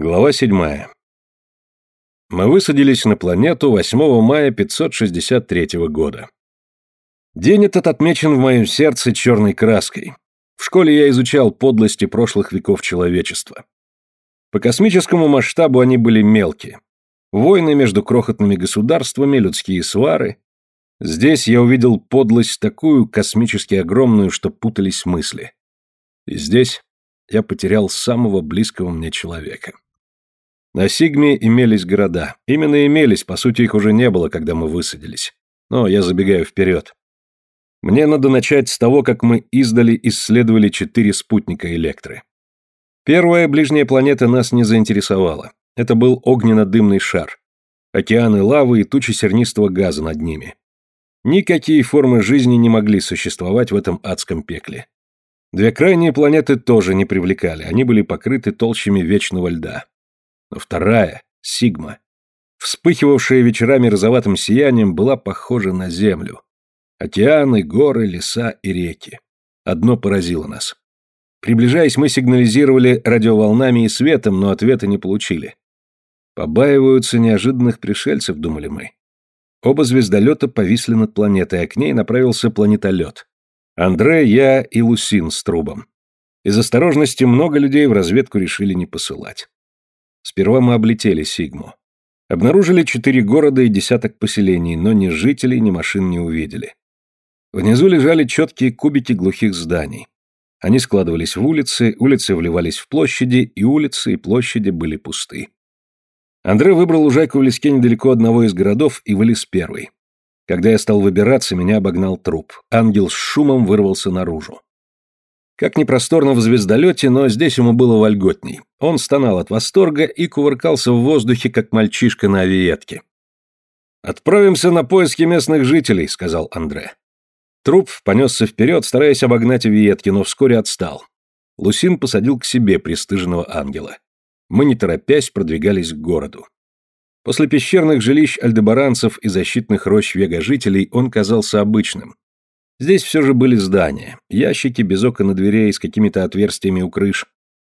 Глава 7. Мы высадились на планету 8 мая 563 года. День этот отмечен в моем сердце черной краской. В школе я изучал подлости прошлых веков человечества. По космическому масштабу они были мелкие. Войны между крохотными государствами, людские свары. Здесь я увидел подлость такую космически огромную, что путались мысли. И здесь я потерял самого близкого мне человека. На Сигме имелись города. Именно имелись, по сути их уже не было, когда мы высадились. Но я забегаю вперед. Мне надо начать с того, как мы издали исследовали четыре спутника Электры. Первая ближняя планета нас не заинтересовала. Это был огненно-дымный шар. Океаны лавы и тучи сернистого газа над ними. Никакие формы жизни не могли существовать в этом адском пекле. Две крайние планеты тоже не привлекали, они были покрыты толщами вечного льда но вторая, Сигма, вспыхивавшая вечерами розоватым сиянием, была похожа на землю. Океаны, горы, леса и реки. Одно поразило нас. Приближаясь, мы сигнализировали радиоволнами и светом, но ответа не получили. Побаиваются неожиданных пришельцев, думали мы. Оба звездолета повисли над планетой, а к ней направился планетолет. Андре, я и Лусин с трубом. Из осторожности много людей в разведку решили не посылать. Сперва мы облетели Сигму. Обнаружили четыре города и десяток поселений, но ни жителей, ни машин не увидели. Внизу лежали четкие кубики глухих зданий. Они складывались в улицы, улицы вливались в площади, и улицы и площади были пусты. Андре выбрал лужайку в леске недалеко одного из городов и вылез первый. Когда я стал выбираться, меня обогнал труп. Ангел с шумом вырвался наружу. Как ни просторно в звездолете, но здесь ему было вольготней. Он стонал от восторга и кувыркался в воздухе, как мальчишка на авиетке. «Отправимся на поиски местных жителей», — сказал Андре. Труп понесся вперед, стараясь обогнать авиетки, но вскоре отстал. Лусин посадил к себе пристыженного ангела. Мы, не торопясь, продвигались к городу. После пещерных жилищ альдебаранцев и защитных рощ вега-жителей он казался обычным, Здесь все же были здания, ящики без окон и дверей с какими-то отверстиями у крыш,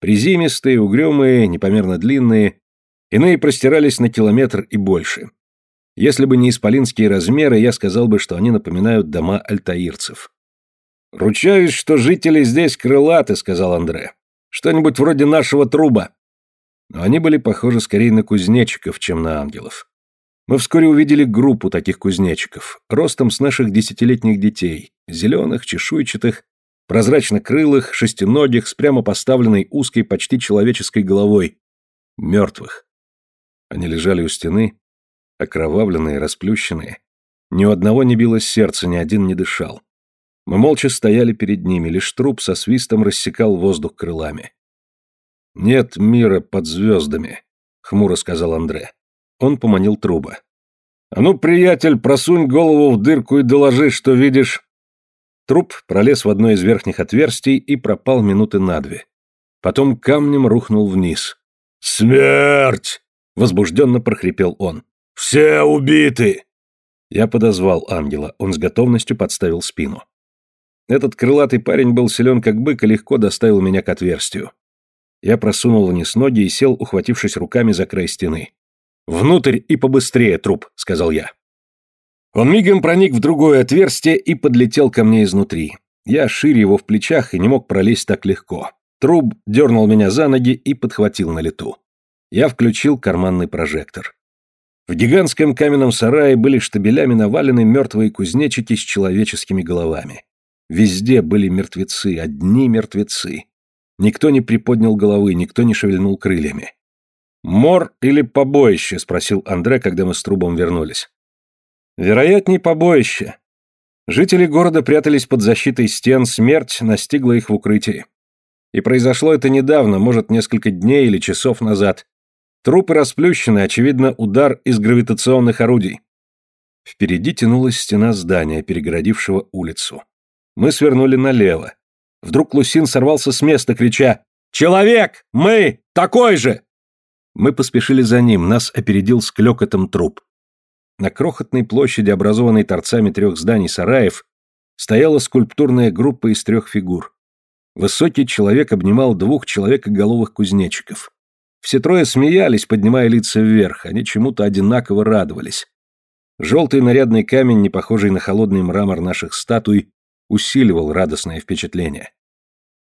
приземистые, угрюмые, непомерно длинные, иные простирались на километр и больше. Если бы не исполинские размеры, я сказал бы, что они напоминают дома альтаирцев. «Ручаюсь, что жители здесь крылаты», — сказал Андре. «Что-нибудь вроде нашего труба». Но они были похожи скорее на кузнечиков, чем на ангелов. Мы вскоре увидели группу таких кузнечиков, ростом с наших десятилетних детей, зеленых, чешуйчатых, прозрачно-крылых, шестиногих, с прямо поставленной узкой, почти человеческой головой, мертвых. Они лежали у стены, окровавленные, расплющенные. Ни у одного не билось сердце, ни один не дышал. Мы молча стояли перед ними, лишь труп со свистом рассекал воздух крылами. «Нет мира под звездами», — хмуро сказал Андре. Он поманил труба. «А ну, приятель, просунь голову в дырку и доложи, что видишь». Труп пролез в одно из верхних отверстий и пропал минуты на две. Потом камнем рухнул вниз. «Смерть!» — возбужденно прохрипел он. «Все убиты!» Я подозвал ангела, он с готовностью подставил спину. Этот крылатый парень был силен как бык и легко доставил меня к отверстию. Я просунул вниз ноги и сел, ухватившись руками за край стены. «Внутрь и побыстрее, труп», — сказал я. Он мигом проник в другое отверстие и подлетел ко мне изнутри. Я шире его в плечах и не мог пролезть так легко. Труб дернул меня за ноги и подхватил на лету. Я включил карманный прожектор. В гигантском каменном сарае были штабелями навалены мертвые кузнечики с человеческими головами. Везде были мертвецы, одни мертвецы. Никто не приподнял головы, никто не шевельнул крыльями. «Мор или побоище?» — спросил Андре, когда мы с трубом вернулись. «Вероятнее побоище. Жители города прятались под защитой стен, смерть настигла их в укрытии. И произошло это недавно, может, несколько дней или часов назад. Трупы расплющены, очевидно, удар из гравитационных орудий». Впереди тянулась стена здания, перегородившего улицу. Мы свернули налево. Вдруг Лусин сорвался с места, крича «Человек! Мы! Такой же!» Мы поспешили за ним, нас опередил с клёкотом труп. На крохотной площади, образованной торцами трех зданий сараев, стояла скульптурная группа из трех фигур. Высокий человек обнимал двух человекоголовых кузнечиков. Все трое смеялись, поднимая лица вверх, они чему-то одинаково радовались. Желтый нарядный камень, не похожий на холодный мрамор наших статуй, усиливал радостное впечатление.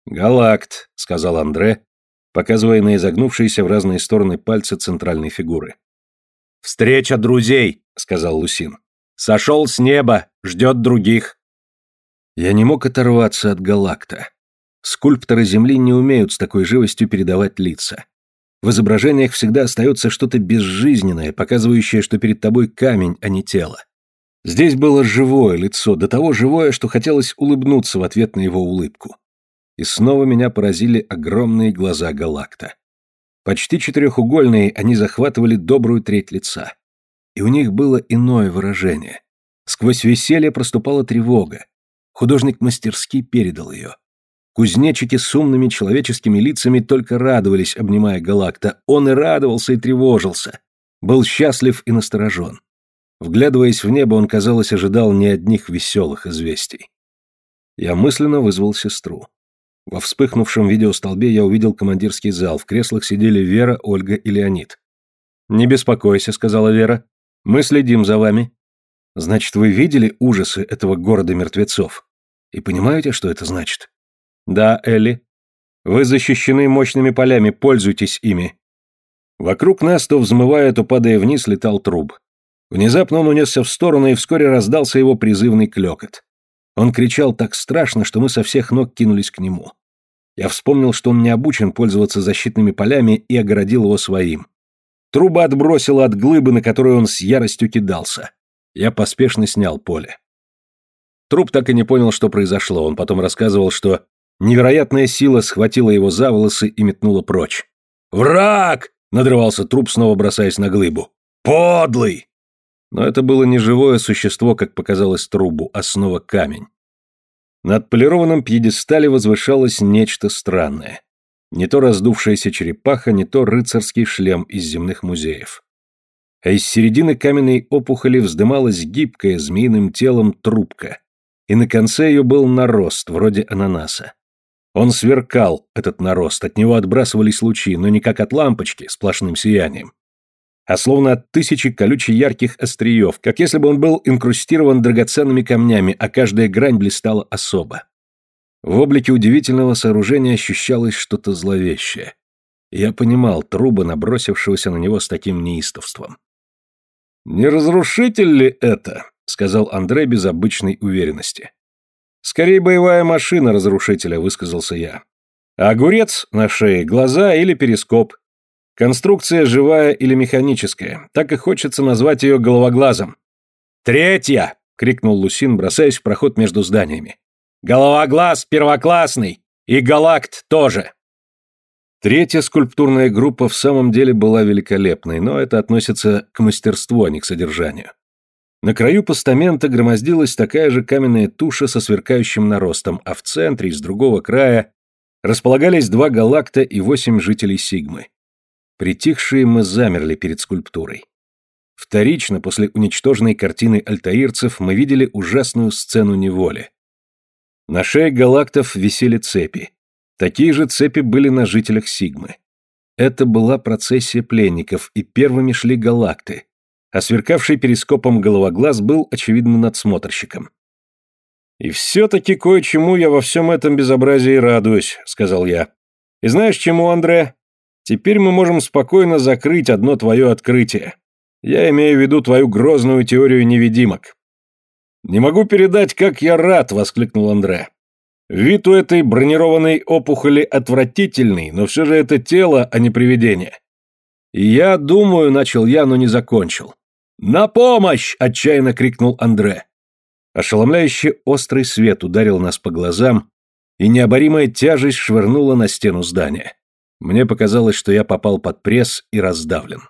«Галакт», — сказал Андре, показывая на изогнувшиеся в разные стороны пальцы центральной фигуры. «Встреча друзей», — сказал Лусин. «Сошел с неба, ждет других». Я не мог оторваться от Галакта. Скульпторы Земли не умеют с такой живостью передавать лица. В изображениях всегда остается что-то безжизненное, показывающее, что перед тобой камень, а не тело. Здесь было живое лицо, до того живое, что хотелось улыбнуться в ответ на его улыбку. И снова меня поразили огромные глаза Галакта. Почти четырехугольные, они захватывали добрую треть лица. И у них было иное выражение. Сквозь веселье проступала тревога. Художник мастерски передал ее. Кузнечики с умными человеческими лицами только радовались, обнимая Галакта. Он и радовался, и тревожился. Был счастлив и насторожен. Вглядываясь в небо, он, казалось, ожидал не одних веселых известий. Я мысленно вызвал сестру. Во вспыхнувшем видеостолбе я увидел командирский зал. В креслах сидели Вера, Ольга и Леонид. «Не беспокойся», — сказала Вера. «Мы следим за вами». «Значит, вы видели ужасы этого города мертвецов? И понимаете, что это значит?» «Да, Элли. Вы защищены мощными полями, пользуйтесь ими». Вокруг нас, то взмывая, то падая вниз, летал труб. Внезапно он унесся в сторону, и вскоре раздался его призывный клёкот. Он кричал так страшно, что мы со всех ног кинулись к нему. Я вспомнил, что он не обучен пользоваться защитными полями, и огородил его своим. Труба отбросила от глыбы, на которую он с яростью кидался. Я поспешно снял поле. Труп так и не понял, что произошло. Он потом рассказывал, что невероятная сила схватила его за волосы и метнула прочь. «Враг!» — надрывался труп, снова бросаясь на глыбу. «Подлый!» Но это было не живое существо, как показалось трубу, а снова камень. Над полированным пьедестале возвышалось нечто странное. Не то раздувшаяся черепаха, не то рыцарский шлем из земных музеев. А из середины каменной опухоли вздымалась гибкая змеиным телом трубка, и на конце ее был нарост, вроде ананаса. Он сверкал, этот нарост, от него отбрасывались лучи, но не как от лампочки, сплошным сиянием, а словно от тысячи колюче ярких остриев, как если бы он был инкрустирован драгоценными камнями, а каждая грань блистала особо. В облике удивительного сооружения ощущалось что-то зловещее. Я понимал труба, набросившегося на него с таким неистовством. «Не разрушитель ли это?» — сказал Андрей без обычной уверенности. «Скорее боевая машина разрушителя», — высказался я. «А огурец на шее, глаза или перископ. Конструкция живая или механическая, так и хочется назвать ее головоглазом. «Третья!» — крикнул Лусин, бросаясь в проход между зданиями. «Головоглаз первоклассный! И галакт тоже!» Третья скульптурная группа в самом деле была великолепной, но это относится к мастерству, а не к содержанию. На краю постамента громоздилась такая же каменная туша со сверкающим наростом, а в центре, из другого края, располагались два галакта и восемь жителей Сигмы. Притихшие мы замерли перед скульптурой. Вторично, после уничтоженной картины альтаирцев, мы видели ужасную сцену неволи. На шее галактов висели цепи. Такие же цепи были на жителях Сигмы. Это была процессия пленников, и первыми шли галакты, а сверкавший перископом головоглаз был, очевидно, надсмотрщиком. «И все-таки кое-чему я во всем этом безобразии радуюсь», — сказал я. «И знаешь чему, Андре? Теперь мы можем спокойно закрыть одно твое открытие. Я имею в виду твою грозную теорию невидимок». «Не могу передать, как я рад!» — воскликнул Андре. «Вид у этой бронированной опухоли отвратительный, но все же это тело, а не привидение». «И я думаю», — начал я, но не закончил. «На помощь!» — отчаянно крикнул Андре. Ошеломляющий острый свет ударил нас по глазам, и необоримая тяжесть швырнула на стену здания. Мне показалось, что я попал под пресс и раздавлен.